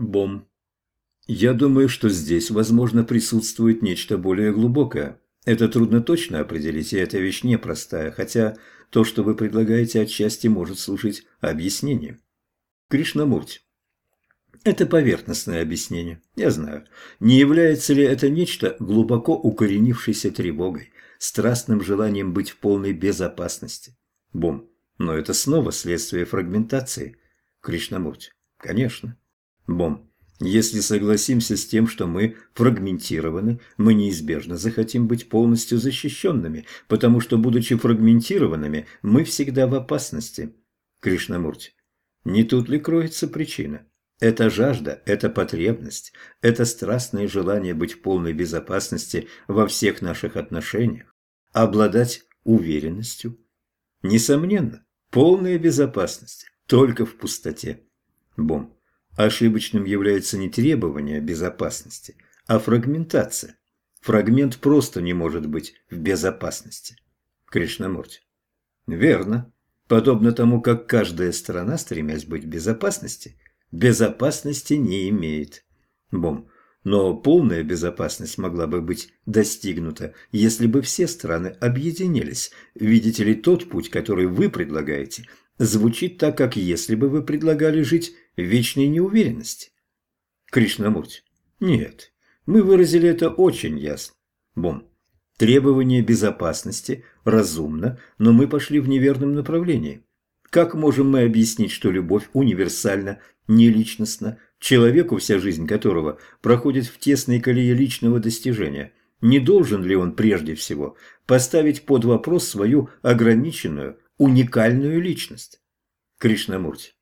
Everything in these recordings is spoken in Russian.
Бом. Я думаю, что здесь, возможно, присутствует нечто более глубокое. Это трудно точно определить, и эта вещь непростая, хотя то, что вы предлагаете, отчасти может служить объяснением. Кришнамурти. Это поверхностное объяснение, я знаю. Не является ли это нечто глубоко укоренившейся тревогой, страстным желанием быть в полной безопасности? Бом. Но это снова следствие фрагментации. Кришнамурти. Конечно. Бом. Если согласимся с тем, что мы фрагментированы, мы неизбежно захотим быть полностью защищенными, потому что, будучи фрагментированными, мы всегда в опасности. Кришнамурти. Не тут ли кроется причина? Это жажда, это потребность, это страстное желание быть в полной безопасности во всех наших отношениях, обладать уверенностью. Несомненно, полная безопасность, только в пустоте. Бом. Ошибочным является не требование безопасности, а фрагментация. Фрагмент просто не может быть в безопасности. Кришнамурти. Верно. Подобно тому, как каждая страна, стремясь быть в безопасности, безопасности не имеет. Бом. Но полная безопасность могла бы быть достигнута, если бы все страны объединились. Видите ли, тот путь, который вы предлагаете, звучит так, как если бы вы предлагали жить вечной неуверенности. Кришнамурти. Нет, мы выразили это очень ясно. Бом. Требование безопасности разумно, но мы пошли в неверном направлении. Как можем мы объяснить, что любовь универсальна, неличностна, человеку, вся жизнь которого проходит в тесной колее личного достижения? Не должен ли он прежде всего поставить под вопрос свою ограниченную, уникальную личность? Кришнамурти.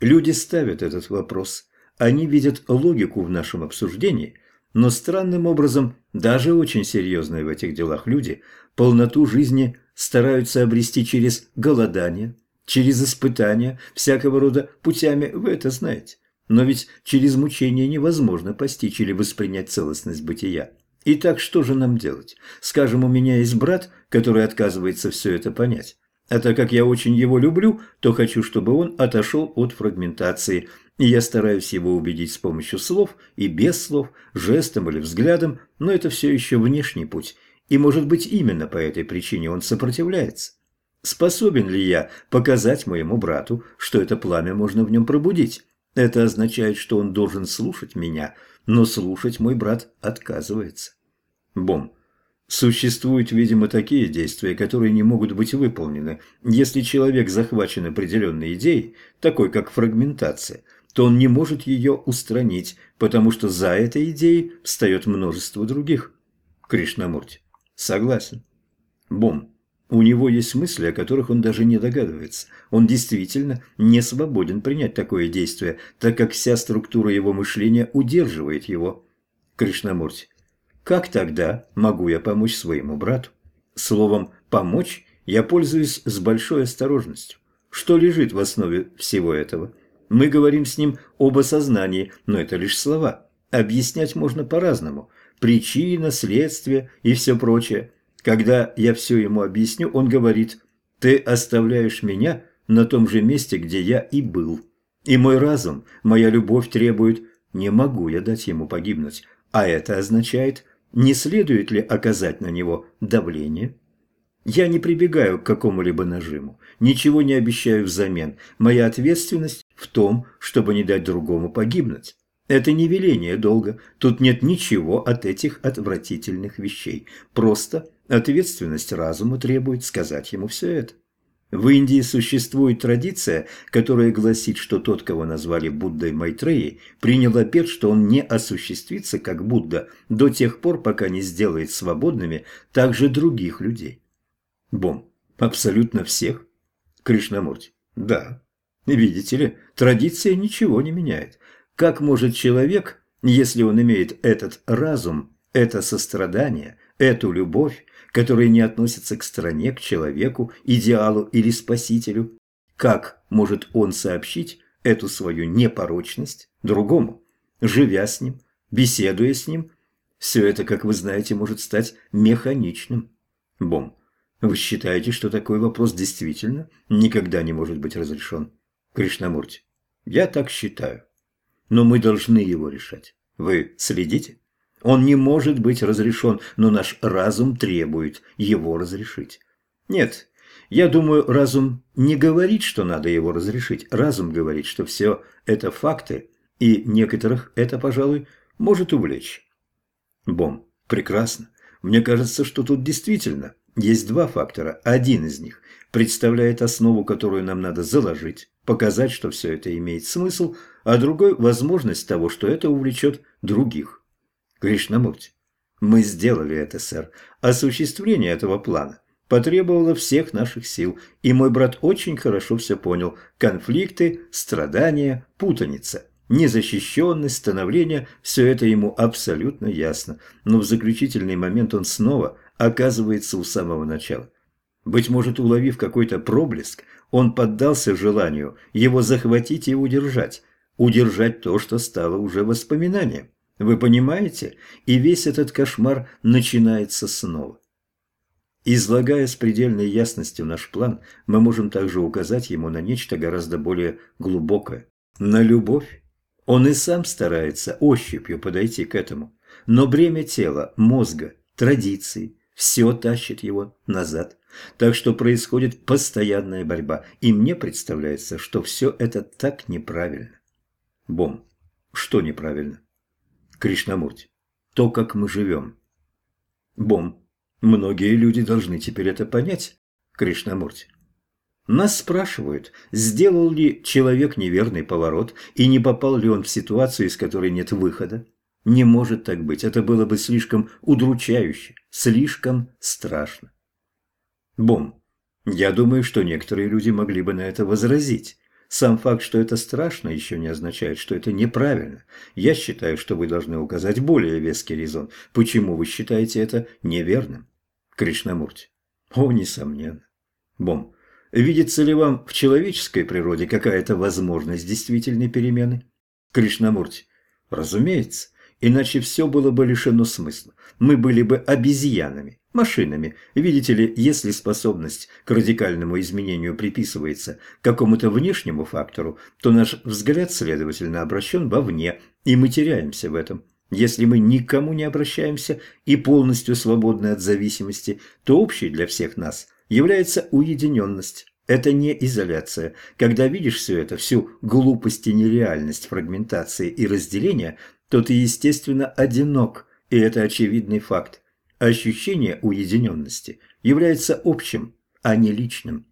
Люди ставят этот вопрос. Они видят логику в нашем обсуждении, но странным образом даже очень серьезные в этих делах люди полноту жизни стараются обрести через голодание, через испытания, всякого рода путями, вы это знаете. Но ведь через мучение невозможно постичь или воспринять целостность бытия. Итак, что же нам делать? Скажем, у меня есть брат, который отказывается все это понять. А так как я очень его люблю, то хочу, чтобы он отошел от фрагментации. И я стараюсь его убедить с помощью слов и без слов, жестом или взглядом, но это все еще внешний путь. И может быть именно по этой причине он сопротивляется. Способен ли я показать моему брату, что это пламя можно в нем пробудить? Это означает, что он должен слушать меня, но слушать мой брат отказывается. Бом. Существуют, видимо, такие действия, которые не могут быть выполнены. Если человек захвачен определенной идеей, такой как фрагментация, то он не может ее устранить, потому что за этой идеей встает множество других. Кришнамурти. Согласен. Бом. У него есть мысли, о которых он даже не догадывается. Он действительно не свободен принять такое действие, так как вся структура его мышления удерживает его. Кришнамурти. Как тогда могу я помочь своему брату? Словом «помочь» я пользуюсь с большой осторожностью. Что лежит в основе всего этого? Мы говорим с ним об осознании, но это лишь слова. Объяснять можно по-разному. Причина, следствие и все прочее. Когда я все ему объясню, он говорит «Ты оставляешь меня на том же месте, где я и был». И мой разум, моя любовь требует «Не могу я дать ему погибнуть». А это означает не следует ли оказать на него давление? Я не прибегаю к какому-либо нажиму, ничего не обещаю взамен. Моя ответственность в том, чтобы не дать другому погибнуть. Это не веление долга, тут нет ничего от этих отвратительных вещей. Просто ответственность разума требует сказать ему все это. В Индии существует традиция, которая гласит, что тот, кого назвали Буддой Майтреей, принял обет, что он не осуществится как Будда до тех пор, пока не сделает свободными также других людей. Бом. Абсолютно всех? Кришнамурти. Да. Видите ли, традиция ничего не меняет. Как может человек, если он имеет этот разум, это сострадание, эту любовь, которые не относятся к стране, к человеку, идеалу или спасителю, как может он сообщить эту свою непорочность другому, живя с ним, беседуя с ним? Все это, как вы знаете, может стать механичным. Бом, вы считаете, что такой вопрос действительно никогда не может быть разрешен? Кришнамурти, я так считаю. но мы должны его решать. Вы следите? Он не может быть разрешен, но наш разум требует его разрешить. Нет, я думаю, разум не говорит, что надо его разрешить. Разум говорит, что все это факты, и некоторых это, пожалуй, может увлечь. Бом, прекрасно. Мне кажется, что тут действительно есть два фактора. Один из них представляет основу, которую нам надо заложить, показать, что все это имеет смысл, а другой – возможность того, что это увлечет других. Кришнамурти, мы сделали это, сэр. Осуществление этого плана потребовало всех наших сил, и мой брат очень хорошо все понял. Конфликты, страдания, путаница. Незащищенность, становление – все это ему абсолютно ясно. Но в заключительный момент он снова оказывается у самого начала. Быть может, уловив какой-то проблеск, он поддался желанию его захватить и удержать. Удержать то, что стало уже воспоминанием. Вы понимаете? И весь этот кошмар начинается снова. Излагая с предельной ясностью наш план, мы можем также указать ему на нечто гораздо более глубокое. На любовь. Он и сам старается ощупью подойти к этому. Но бремя тела, мозга, традиций – все тащит его назад. Так что происходит постоянная борьба, и мне представляется, что все это так неправильно. Бом, что неправильно? Кришнамурти, то, как мы живем. Бом, многие люди должны теперь это понять, Кришнамурти. Нас спрашивают, сделал ли человек неверный поворот и не попал ли он в ситуацию, из которой нет выхода. Не может так быть, это было бы слишком удручающе, слишком страшно. Бом, я думаю, что некоторые люди могли бы на это возразить. Сам факт, что это страшно, еще не означает, что это неправильно. Я считаю, что вы должны указать более веский резон. Почему вы считаете это неверным? Кришнамурти. О, несомненно. Бом. Видится ли вам в человеческой природе какая-то возможность действительной перемены? Кришнамурти. Разумеется. Иначе все было бы лишено смысла. Мы были бы обезьянами, машинами. Видите ли, если способность к радикальному изменению приписывается какому-то внешнему фактору, то наш взгляд, следовательно, обращен вовне, и мы теряемся в этом. Если мы никому не обращаемся и полностью свободны от зависимости, то общей для всех нас является уединенность. Это не изоляция. Когда видишь все это, всю глупость и нереальность фрагментации и разделения – то ты, естественно, одинок, и это очевидный факт. Ощущение уединенности является общим, а не личным.